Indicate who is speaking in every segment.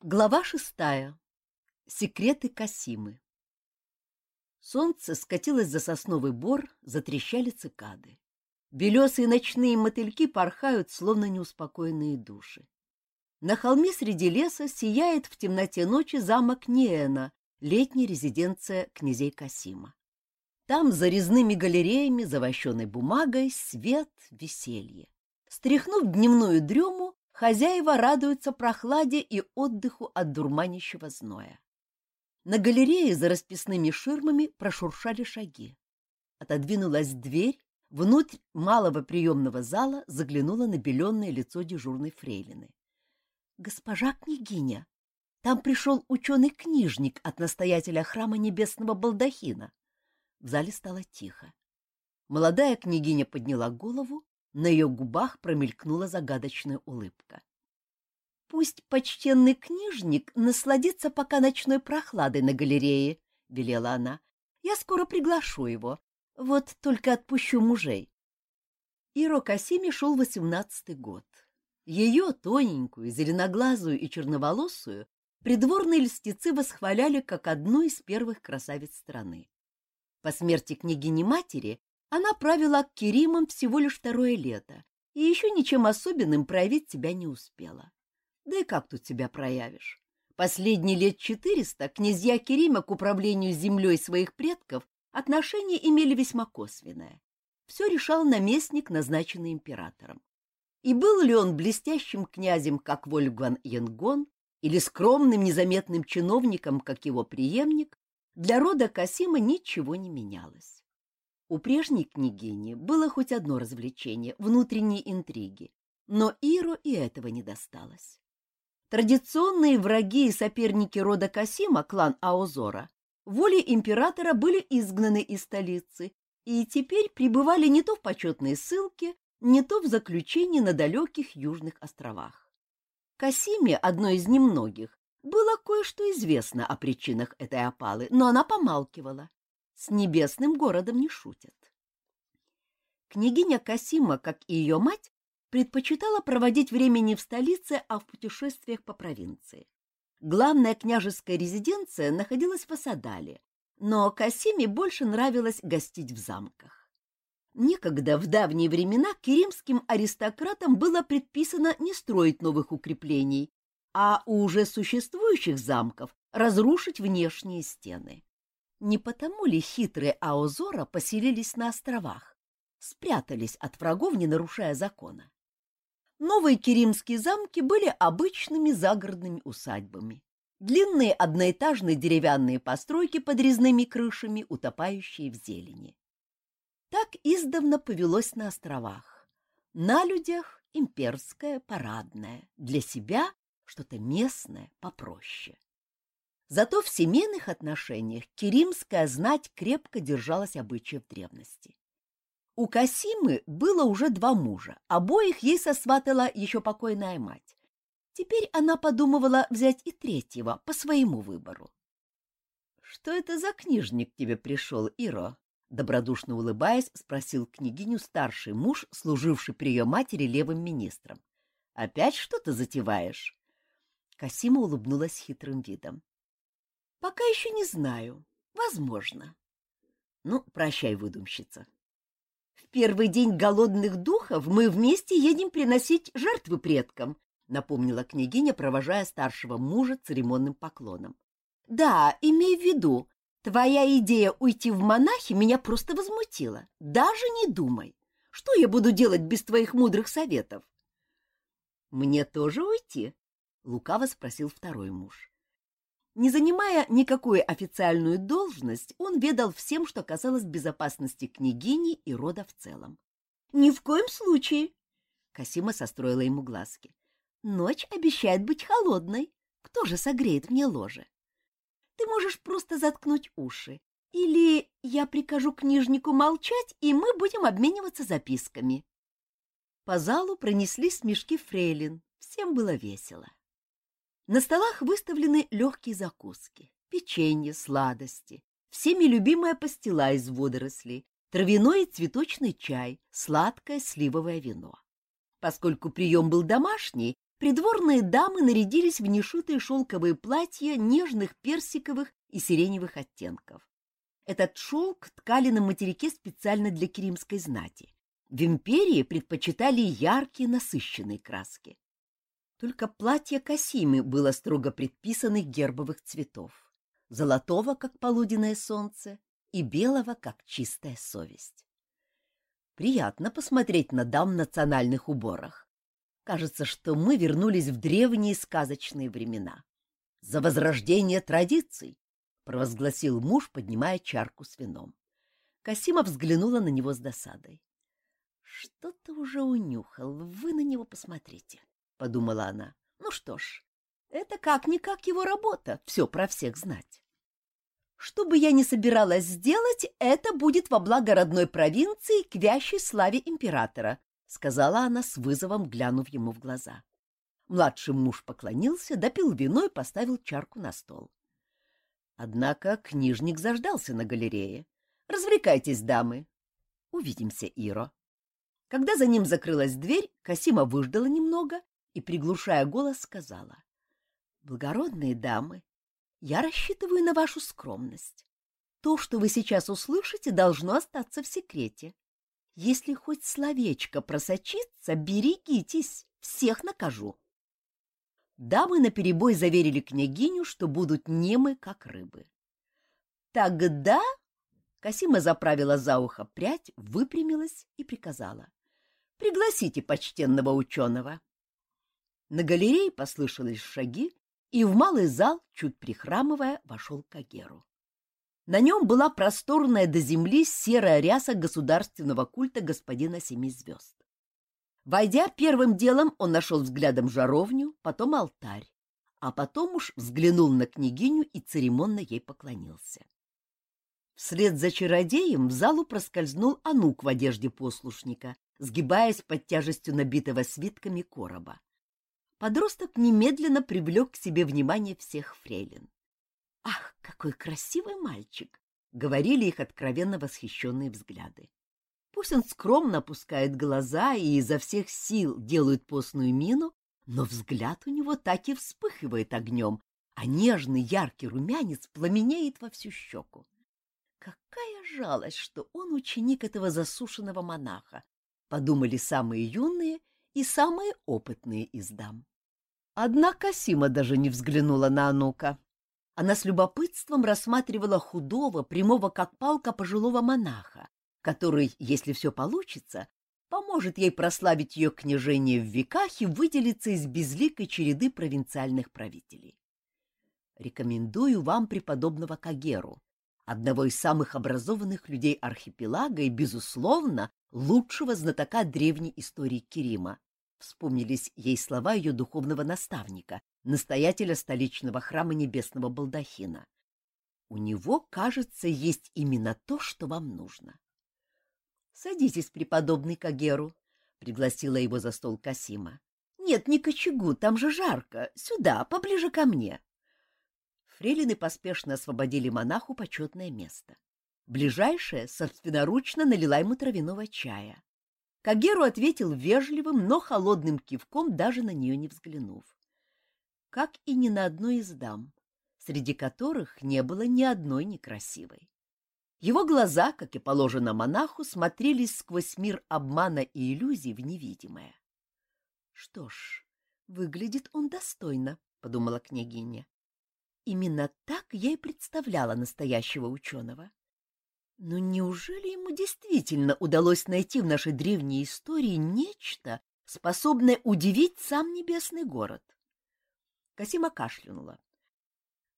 Speaker 1: Глава шестая. Секреты Касимы. Солнце скатилось за сосновый бор, затрещали цикады. Белесые ночные мотыльки порхают, словно неуспокоенные души. На холме среди леса сияет в темноте ночи замок Ниэна, летняя резиденция князей Касима. Там за резными галереями, завощенной бумагой, свет, веселье. Стряхнув дневную дрему, хозяева радуются прохладе и отдыху от дурманящего зноя. На галерее за расписными ширмами прошуршали шаги. Отодвинулась дверь, внутрь малого приемного зала заглянуло набеленное лицо дежурной фрейлины. — Госпожа княгиня, там пришел ученый-книжник от настоятеля храма небесного балдахина. В зале стало тихо. Молодая княгиня подняла голову на ее губах промелькнула загадочная улыбка. «Пусть почтенный книжник насладится пока ночной прохладой на галерее», — велела она. «Я скоро приглашу его. Вот только отпущу мужей». Иро Касими шел восемнадцатый год. Ее, тоненькую, зеленоглазую и черноволосую, придворные льстецы восхваляли как одну из первых красавиц страны. По смерти княгини-матери она правила к Керимам всего лишь второе лето и еще ничем особенным проявить себя не успела. Да и как тут себя проявишь? Последние лет четыреста князья Керима к управлению землей своих предков отношения имели весьма косвенное. Все решал наместник, назначенный императором. И был ли он блестящим князем, как Вольгван Янгон, или скромным незаметным чиновником, как его преемник, для рода Касима ничего не менялось. У прежней княгини было хоть одно развлечение — внутренние интриги, но Иру и этого не досталось. Традиционные враги и соперники рода Касима, клан Аозора, волей императора были изгнаны из столицы и теперь пребывали не то в почетной ссылке, не то в заключении на далеких южных островах. Касиме, одной из немногих, было кое-что известно о причинах этой опалы, но она помалкивала. С небесным городом не шутят. Княгиня Касима, как и ее мать, предпочитала проводить время не в столице, а в путешествиях по провинции. Главная княжеская резиденция находилась в Асадале, но Касиме больше нравилось гостить в замках. Некогда в давние времена керимским аристократам было предписано не строить новых укреплений, а у уже существующих замков разрушить внешние стены. Не потому ли хитрые Аозора поселились на островах, спрятались от врагов, не нарушая закона? Новые керимские замки были обычными загородными усадьбами. Длинные одноэтажные деревянные постройки под резными крышами, утопающие в зелени. Так издавна повелось на островах. На людях имперское, парадное, для себя что-то местное, попроще. Зато в семейных отношениях керимская знать крепко держалась обычаев древности. У Касимы было уже два мужа, обоих ей сосватала еще покойная мать. Теперь она подумывала взять и третьего по своему выбору. — Что это за книжник тебе пришел, Иро? — добродушно улыбаясь, спросил княгиню старший муж, служивший при ее матери левым министром. — Опять что-то затеваешь? Касима улыбнулась хитрым видом. Пока еще не знаю. Возможно. Ну, прощай, выдумщица. В первый день голодных духов мы вместе едем приносить жертвы предкам, напомнила княгиня, провожая старшего мужа церемонным поклоном. Да, имей в виду, твоя идея уйти в монахи меня просто возмутила. Даже не думай. Что я буду делать без твоих мудрых советов? Мне тоже уйти? Лукаво спросил второй муж. Не занимая никакую официальную должность, он ведал всем, что касалось безопасности княгини и рода в целом. «Ни в коем случае!» Касима состроила ему глазки. «Ночь обещает быть холодной. Кто же согреет мне ложе? Ты можешь просто заткнуть уши. Или я прикажу книжнику молчать, и мы будем обмениваться записками». По залу пронеслись смешки фрейлин. Всем было весело. На столах выставлены легкие закуски, печенье, сладости, всеми любимая пастила из водорослей, травяной и цветочный чай, сладкое сливовое вино. Поскольку прием был домашний, придворные дамы нарядились в нешитые шелковые платья нежных персиковых и сиреневых оттенков. Этот шелк ткали на материке специально для керимской знати. В империи предпочитали яркие насыщенные краски. Только платье Касимы было строго предписанных гербовых цветов. Золотого, как полуденное солнце, и белого, как чистая совесть. Приятно посмотреть на дам в национальных уборах. Кажется, что мы вернулись в древние сказочные времена. За возрождение традиций, провозгласил муж, поднимая чарку с вином. Касима взглянула на него с досадой. Что-то уже унюхал, вы на него посмотрите, подумала она. Ну что ж, это как-никак его работа, все про всех знать. Что бы я ни собиралась сделать, это будет во благо родной провинции к вящей славе императора, — сказала она с вызовом, глянув ему в глаза. Младший муж поклонился, допил вино и поставил чарку на стол. Однако книжник заждался на галерее. «Развлекайтесь, дамы!» «Увидимся, Иро!» Когда за ним закрылась дверь, Касима выждала немного и, приглушая голос, сказала. «Благородные дамы, я рассчитываю на вашу скромность. То, что вы сейчас услышите, должно остаться в секрете. Если хоть словечко просочится, берегитесь, всех накажу. Дамы наперебой заверили княгиню, что будут немы, как рыбы. Тогда Касима заправила за ухо прядь, выпрямилась и приказала. «Пригласите почтенного ученого». На галерее послышались шаги, и в малый зал, чуть прихрамывая, вошел Кагеру. На нем была просторная до земли серая ряса государственного культа господина Семи Звезд. Войдя первым делом, он нашел взглядом жаровню, потом алтарь, а потом уж взглянул на княгиню и церемонно ей поклонился. Вслед за чародеем в залу проскользнул Анук в одежде послушника, сгибаясь под тяжестью набитого свитками короба. Подросток немедленно привлек к себе внимание всех фрейлин. «Ах, какой красивый мальчик!» — говорили их откровенно восхищенные взгляды. Пусть он скромно опускает глаза и изо всех сил делает постную мину, но взгляд у него так и вспыхивает огнем, а нежный яркий румянец пламенеет во всю щеку. Какая жалость, что он ученик этого засушенного монаха, подумали самые юные и самые опытные из дам. Однако Сима даже не взглянула на Анука. Она с любопытством рассматривала худого, прямого как палка пожилого монаха, который, если все получится, поможет ей прославить ее княжение в веках и выделиться из безликой череды провинциальных правителей. Рекомендую вам преподобного Кагеру, одного из самых образованных людей архипелага и, безусловно, лучшего знатока древней истории Кирима. Вспомнились ей слова ее духовного наставника, настоятеля столичного храма Небесного Балдахина. У него, кажется, есть именно то, что вам нужно. — Садитесь, преподобный Кагеру, — пригласила его за стол Касима. — Нет, не к очагу, там же жарко. Сюда, поближе ко мне. Фрелины поспешно освободили монаху почетное место. Ближайшая собственноручно налила ему травяного чая. Кагеру ответил вежливым, но холодным кивком, даже на нее не взглянув как и ни на одной из дам, среди которых не было ни одной некрасивой. Его глаза, как и положено монаху, смотрелись сквозь мир обмана и иллюзий в невидимое. — Что ж, выглядит он достойно, — подумала княгиня. Именно так я и представляла настоящего ученого. Но неужели ему действительно удалось найти в нашей древней истории нечто, способное удивить сам небесный город? Касима кашлянула.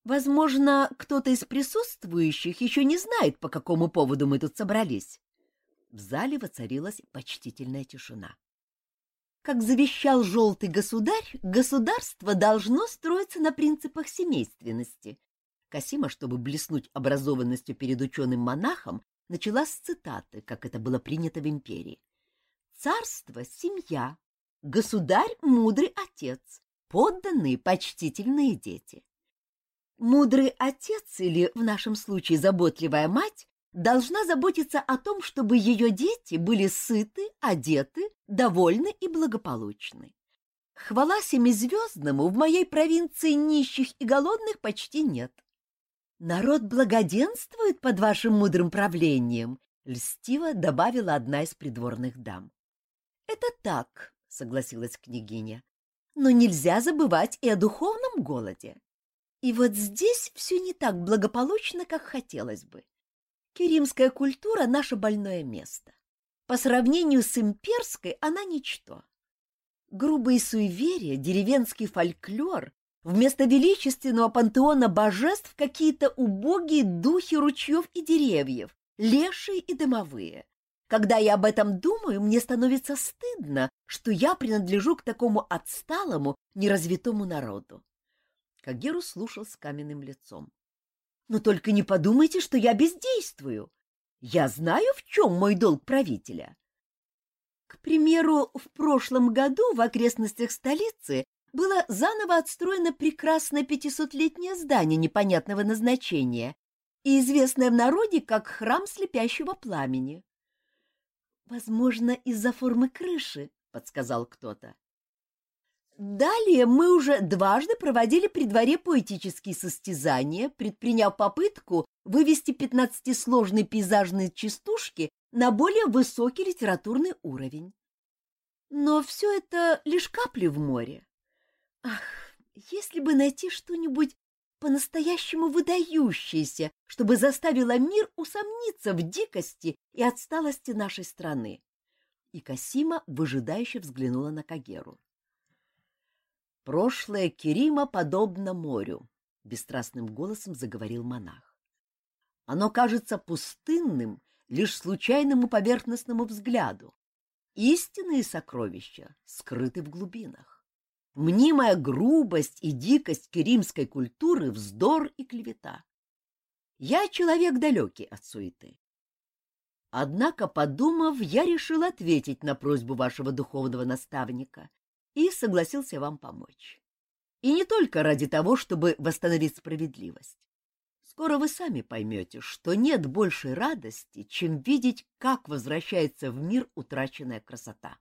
Speaker 1: Возможно, кто-то из присутствующих еще не знает, по какому поводу мы тут собрались. В зале воцарилась почтительная тишина. Как завещал желтый государь, государство должно строиться на принципах семейственности. Касима, чтобы блеснуть образованностью перед ученым монахом, начала с цитаты, как это было принято в империи. «Царство — семья, государь — мудрый отец, подданные почтительные дети. Мудрый отец или, в нашем случае, заботливая мать должна заботиться о том, чтобы ее дети были сыты, одеты, довольны и благополучны. Хвала семизвездному, в моей провинции нищих и голодных почти нет. Народ благоденствует под вашим мудрым правлением, — льстиво добавила одна из придворных дам. — Это так, — согласилась княгиня, — но нельзя забывать и о духовном голоде. И вот здесь все не так благополучно, как хотелось бы. Керимская культура — наше больное место. По сравнению с имперской она ничто. Грубые суеверия, деревенский фольклор, вместо величественного пантеона божеств какие-то убогие духи ручьев и деревьев, лешие и дымовые. Когда я об этом думаю, мне становится стыдно, что я принадлежу к такому отсталому, неразвитому народу. Кагеру слушал с каменным лицом. Но только не подумайте, что я бездействую. Я знаю, в чем мой долг правителя. К примеру, в прошлом году в окрестностях столицы было заново отстроено прекрасное пятисотлетнее здание непонятного назначения и известное в народе как храм слепящего пламени. «Возможно, из-за формы крыши», — подсказал кто-то. Далее мы уже дважды проводили при дворе поэтические состязания, предприняв попытку вывести пятнадцатисложные пейзажные частушки на более высокий литературный уровень. Но все это лишь капли в море. Ах, если бы найти что-нибудь по-настоящему выдающееся, чтобы заставило мир усомниться в дикости и отсталости нашей страны. И Касима выжидающе взглянула на Кагеру. Прошлое Керима подобно морю, бесстрастным голосом заговорил монах. Оно кажется пустынным лишь случайному поверхностному взгляду. Истинные сокровища скрыты в глубинах. Мнимая грубость и дикость керимской культуры — вздор и клевета. Я человек далекий от суеты. Однако, подумав, я решил ответить на просьбу вашего духовного наставника и согласился вам помочь. И не только ради того, чтобы восстановить справедливость. Скоро вы сами поймете, что нет большей радости, чем видеть, как возвращается в мир утраченная красота.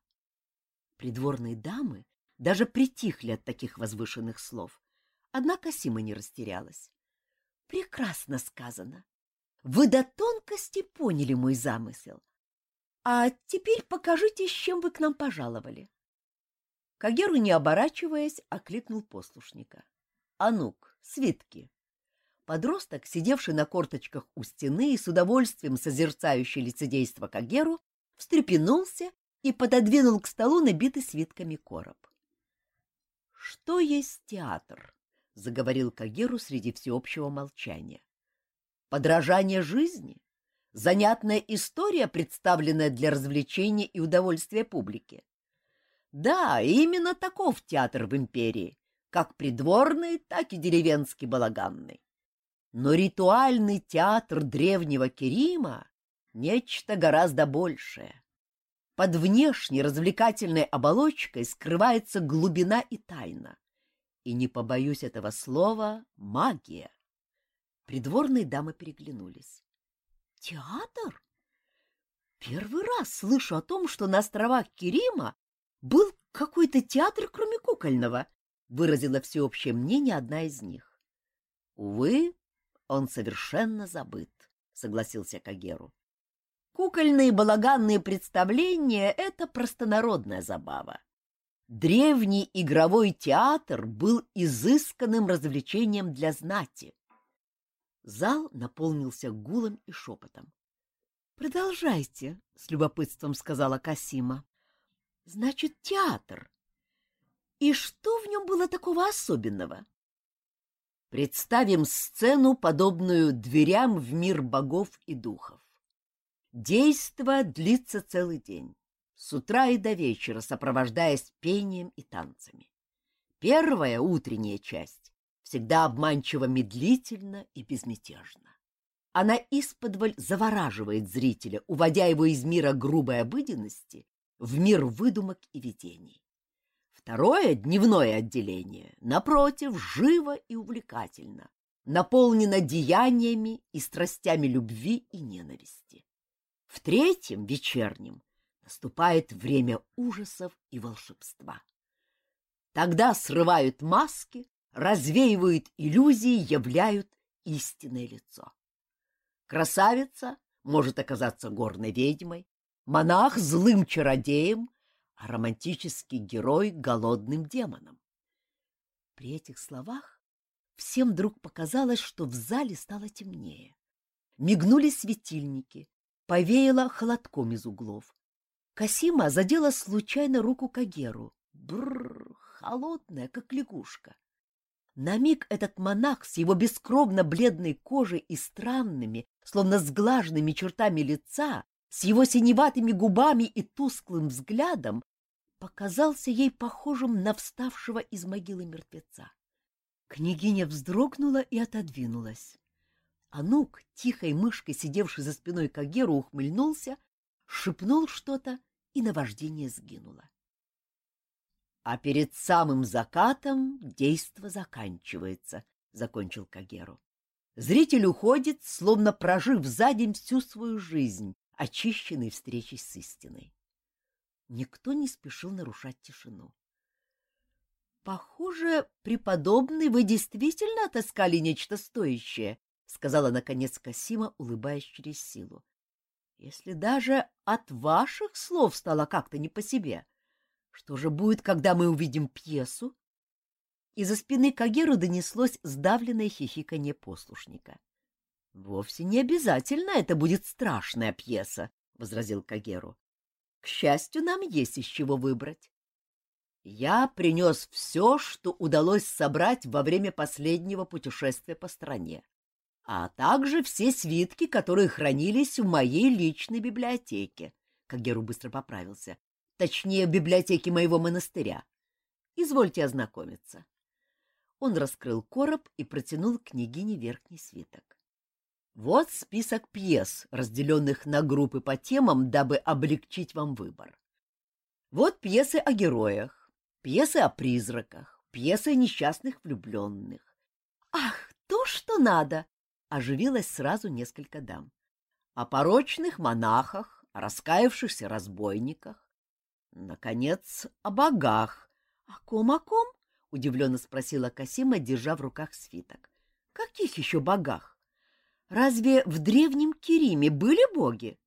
Speaker 1: Придворные дамы даже притихли от таких возвышенных слов, однако Сима не растерялась. Прекрасно сказано. Вы до тонкости поняли мой замысел. А теперь покажите, с чем вы к нам пожаловали. Кагеру, не оборачиваясь, окликнул послушника. — Анук, свитки. Подросток, сидевший на корточках у стены и с удовольствием созерцающий лицедейство Кагеру, встрепенулся и пододвинул к столу набитый свитками короб. — Что есть театр? — заговорил Кагеру среди всеобщего молчания. — Подражание жизни? Занятная история, представленная для развлечения и удовольствия публики? Да, именно таков театр в империи, как придворный, так и деревенский балаганный. Но ритуальный театр древнего Керима — нечто гораздо большее. Под внешней развлекательной оболочкой скрывается глубина и тайна. И не побоюсь этого слова — магия. Придворные дамы переглянулись. Театр? Первый раз слышу о том, что на островах Керима был какой-то театр, кроме кукольного, выразила всеобщее мнение одна из них. Увы, он совершенно забыт, согласился Кагеру. Кукольные балаганные представления — это простонародная забава. Древний игровой театр был изысканным развлечением для знати. Зал наполнился гулом и шепотом. — Продолжайте, — с любопытством сказала Касима. Значит, театр. И что в нем было такого особенного? Представим сцену, подобную дверям в мир богов и духов. Действо длится целый день, с утра и до вечера, сопровождаясь пением и танцами. Первая, утренняя часть, всегда обманчиво медлительна и безмятежна. Она исподволь завораживает зрителя, уводя его из мира грубой обыденности в мир выдумок и видений. Второе, дневное отделение, напротив, живо и увлекательно, наполнено деяниями и страстями любви и ненависти. В третьем, вечернем, наступает время ужасов и волшебства. Тогда срывают маски, развеивают иллюзии, являют истинное лицо. Красавица может оказаться горной ведьмой, монах — злым чародеем, а романтический герой — голодным демоном. При этих словах всем вдруг показалось, что в зале стало темнее. Мигнули светильники, повеяло холодком из углов. Касима задела случайно руку Кагеру. Бррр, холодная, как лягушка. На миг этот монах с его бескровно бледной кожей и странными, словно сглаженными чертами лица, с его синеватыми губами и тусклым взглядом, показался ей похожим на вставшего из могилы мертвеца. Княгиня вздрогнула и отодвинулась. Анук, тихой мышкой, сидевший за спиной Кагеру, ухмыльнулся, шепнул что-то, и наваждение сгинуло. А перед самым закатом действо заканчивается, — закончил Кагеру. Зритель уходит, словно прожив за день всю свою жизнь, очищенный встречей с истиной. Никто не спешил нарушать тишину. — Похоже, преподобный, вы действительно отыскали нечто стоящее, — сказала, наконец, Касима, улыбаясь через силу. — Если даже от ваших слов стало как-то не по себе, что же будет, когда мы увидим пьесу? Из-за спины Кагеру донеслось сдавленное хихиканье послушника. — Вовсе не обязательно это будет страшная пьеса, — возразил Кагеру. К счастью, нам есть из чего выбрать. Я принес все, что удалось собрать во время последнего путешествия по стране, а также все свитки, которые хранились в моей личной библиотеке. Кагеру быстро поправился. Точнее, в библиотеке моего монастыря. Извольте ознакомиться. Он раскрыл короб и протянул княгине верхний свиток. Вот список пьес, разделенных на группы по темам, дабы облегчить вам выбор. Вот пьесы о героях, пьесы о призраках, пьесы о несчастных влюбленных. Ах, то, что надо! Оживилось сразу несколько дам. О порочных монахах, о раскаявшихся разбойниках. Наконец, о богах. — О ком, о ком? — удивленно спросила Касима, держа в руках свиток. — Каких еще богах? Разве в древнем Кериме были боги?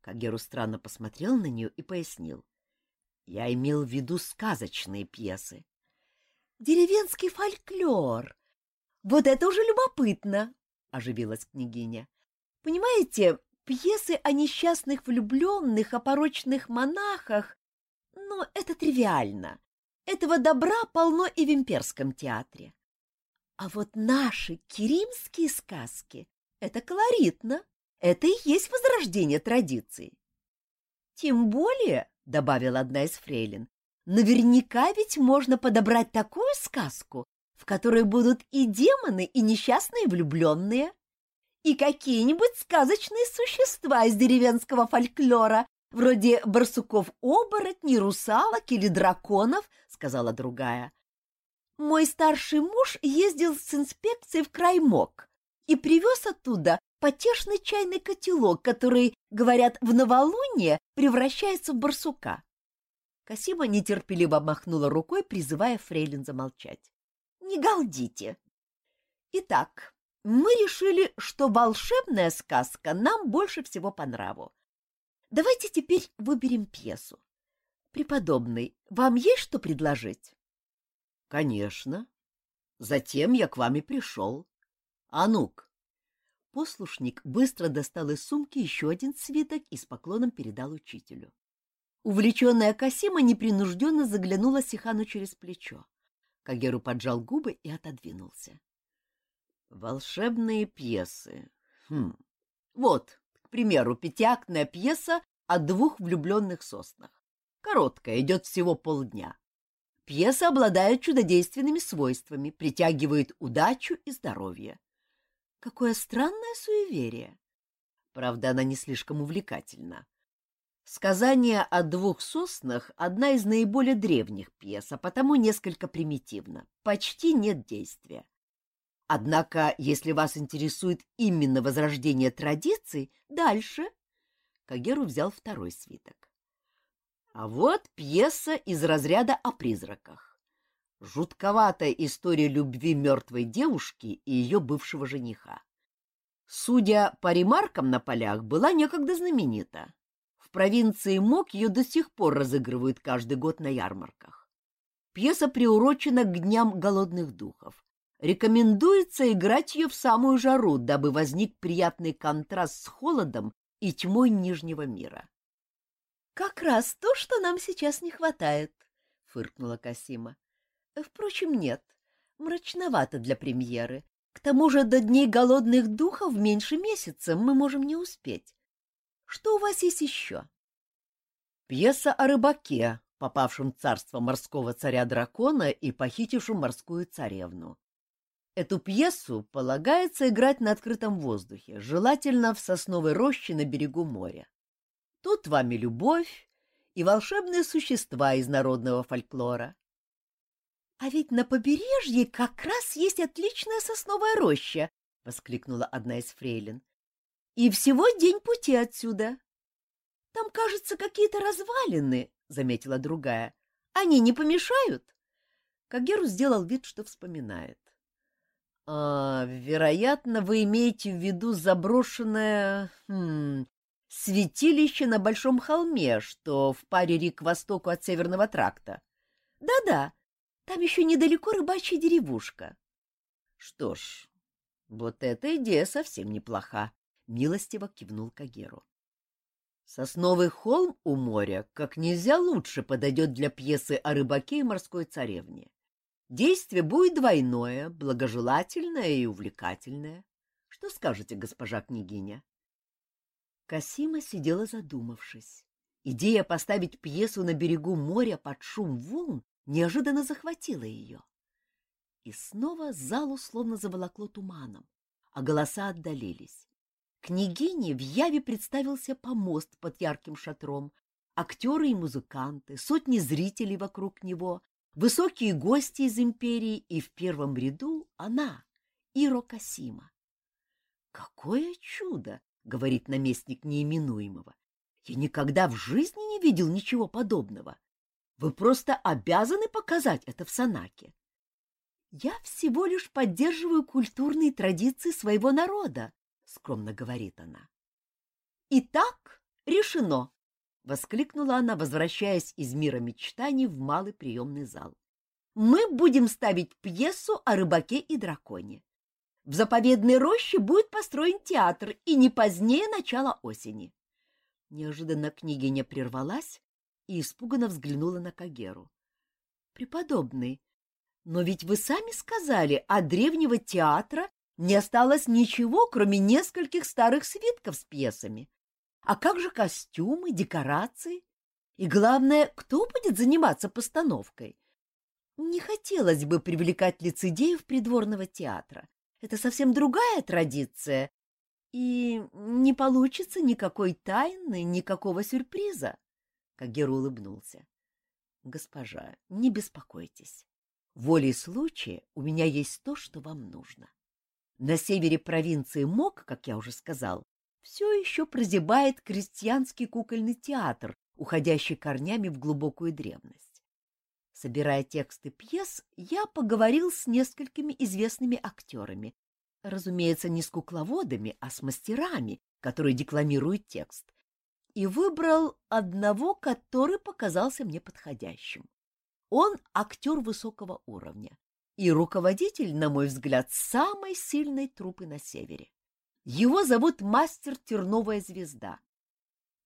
Speaker 1: Кагеру странно посмотрел на нее и пояснил. Я имел в виду сказочные пьесы. Деревенский фольклор. Вот это уже любопытно, оживилась княгиня. Понимаете, пьесы о несчастных влюбленных, о порочных монахах, но это тривиально. Этого добра полно и в имперском театре. А вот наши керимские сказки это колоритно. Это и есть возрождение традиций. Тем более, — добавила одна из фрейлин, — наверняка ведь можно подобрать такую сказку, в которой будут и демоны, и несчастные влюбленные, и какие-нибудь сказочные существа из деревенского фольклора, вроде барсуков-оборотней, русалок или драконов, — сказала другая. Мой старший муж ездил с инспекцией в Краймок, и привез оттуда потешный чайный котелок, который, говорят, в новолуние превращается в барсука. Касима нетерпеливо махнула рукой, призывая Фрейлин замолчать. — Не галдите! Итак, мы решили, что волшебная сказка нам больше всего по нраву. Давайте теперь выберем пьесу. Преподобный, вам есть что предложить? — Конечно. Затем я к вам и пришел. Анук. Послушник быстро достал из сумки еще один свиток и с поклоном передал учителю. Увлеченная Касима непринужденно заглянула Сихану через плечо. Кагеру поджал губы и отодвинулся. Волшебные пьесы. Хм. Вот, к примеру, пятиактная пьеса о двух влюбленных соснах. Короткая, идет всего полдня. Пьеса обладает чудодейственными свойствами, притягивает удачу и здоровье. Какое странное суеверие. Правда, она не слишком увлекательна. Сказание о двух соснах — одна из наиболее древних пьес, а потому несколько примитивна. Почти нет действия. Однако, если вас интересует именно возрождение традиций, дальше. Кагеру взял второй свиток. А вот пьеса из разряда о призраках. Жутковатая история любви мертвой девушки и ее бывшего жениха. Судя по ремаркам на полях, была некогда знаменита. В провинции Мок ее до сих пор разыгрывают каждый год на ярмарках. Пьеса приурочена к Дням голодных духов. Рекомендуется играть ее в самую жару, дабы возник приятный контраст с холодом и тьмой Нижнего мира.
Speaker 2: — Как раз то, что нам сейчас не хватает, — фыркнула Касима. — Впрочем, нет, мрачновато для премьеры. К тому же до Дней голодных духов меньше месяца мы можем не успеть. Что у вас есть еще?
Speaker 1: Пьеса о рыбаке, попавшем в царство морского царя-дракона и похитившем морскую царевну. Эту пьесу полагается играть на открытом воздухе, желательно в сосновой роще на берегу моря. Тут вами любовь и волшебные существа из народного фольклора.
Speaker 2: — А ведь на побережье как раз есть отличная сосновая роща, — воскликнула одна из фрейлин. — И всего день пути отсюда. — Там, кажется, какие-то развалины, — заметила другая. — Они не помешают?
Speaker 1: Кагеру сделал вид, что вспоминает. — А, вероятно, вы имеете в виду заброшенное хм, святилище на Большом холме, что в паре рек к востоку от Северного тракта.
Speaker 2: Да — Да-да, там еще недалеко рыбачья деревушка.
Speaker 1: — Что ж, вот эта идея совсем неплоха, — милостиво кивнул Кагеру. Сосновый холм у моря как нельзя лучше подойдет для пьесы о рыбаке и морской царевне. Действие будет двойное, благожелательное и увлекательное. Что скажете, госпожа княгиня? Касима сидела задумавшись. Идея поставить пьесу на берегу моря под шум волн неожиданно захватила ее. И снова залу словно заволокло туманом, а голоса отдалились. Княгине в яве представился помост под ярким шатром, актеры и музыканты, сотни зрителей вокруг него, высокие гости из империи и в первом ряду она, Иро Касима. «Какое чудо!» — говорит наместник неименуемого. «Я никогда в жизни не видел ничего подобного. Вы просто обязаны показать это в Санаке. Я всего лишь поддерживаю культурные традиции своего народа, скромно говорит она. Итак, решено, воскликнула она, возвращаясь из мира мечтаний в малый приемный зал. Мы будем ставить пьесу о рыбаке и драконе. В заповедной роще будет построен театр и не позднее начала осени. Неожиданно княгиня прервалась и испуганно взглянула на Кагеру. — Преподобный, но ведь вы сами сказали, от древнего театра не осталось ничего, кроме нескольких старых свитков с пьесами. А как же костюмы, декорации? И главное, кто будет заниматься постановкой? Не хотелось бы привлекать лицедеев придворного театра. Это совсем другая традиция, и не получится никакой тайны, никакого сюрприза. Кагер улыбнулся. — Госпожа, не беспокойтесь. Волей случая у меня есть то, что вам нужно. На севере провинции Мок, как я уже сказал, все еще прозябает крестьянский кукольный театр, уходящий корнями в глубокую древность. Собирая тексты пьес, я поговорил с несколькими известными актерами, разумеется, не с кукловодами, а с мастерами, которые декламируют текст, и выбрал одного, который показался мне подходящим. Он актер высокого уровня и руководитель, на мой взгляд, самой сильной трупы на севере. Его зовут мастер Терновая звезда.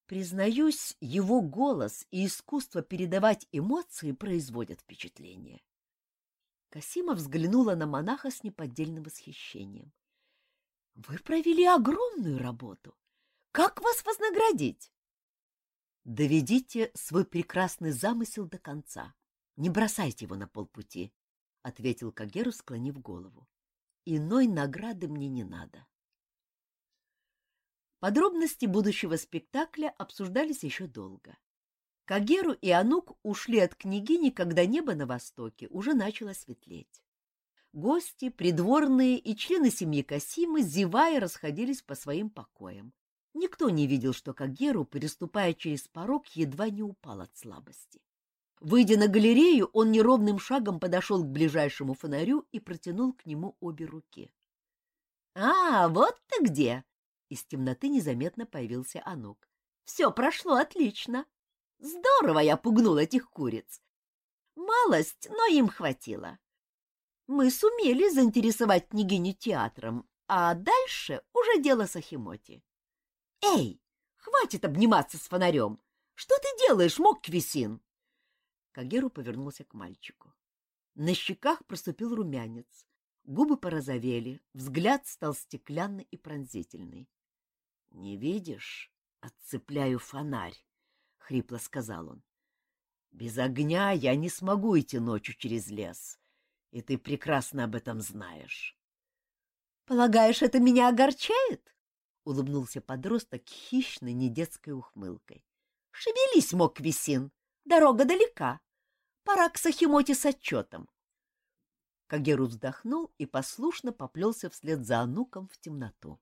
Speaker 1: Признаюсь, его голос и искусство передавать эмоции производят впечатление. Касима взглянула на монаха с неподдельным восхищением. — Вы провели огромную работу. Как вас вознаградить? Доведите свой прекрасный замысел до конца. Не бросайте его на полпути, — ответил Кагеру, склонив голову. Иной награды мне не надо. Подробности будущего спектакля обсуждались еще долго. Кагеру и Анук ушли от княгини, когда небо на востоке уже начало светлеть. Гости, придворные и члены семьи Касимы, зевая, расходились по своим покоям. Никто не видел, что Кагеру, переступая через порог, едва не упал от слабости. Выйдя на галерею, он неровным шагом подошел к ближайшему фонарю и протянул к нему обе руки. — А, вот ты где! — из темноты незаметно появился Анук. — Все прошло отлично. Здорово я пугнул этих куриц. Малость, но им хватило. Мы сумели заинтересовать княгиню театром, а дальше уже дело Сахимоти. — Эй, хватит обниматься с фонарем! Что ты делаешь, Мокквисин? Кагеру повернулся к мальчику. На щеках проступил румянец, губы порозовели, взгляд стал стеклянный и пронзительный. — Не видишь? Отцепляю фонарь, — хрипло сказал он. — Без огня я не смогу идти ночью через лес, и ты прекрасно об этом знаешь. — Полагаешь, это меня огорчает? — улыбнулся подросток хищной, недетской ухмылкой. — Шевелись, Моквисин, дорога далека. Пора к Сахимоте с отчетом. Кагеру вздохнул и послушно поплелся вслед за Ануком в темноту.